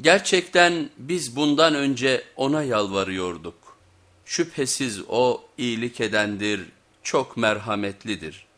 Gerçekten biz bundan önce ona yalvarıyorduk. Şüphesiz o iyilik edendir, çok merhametlidir.''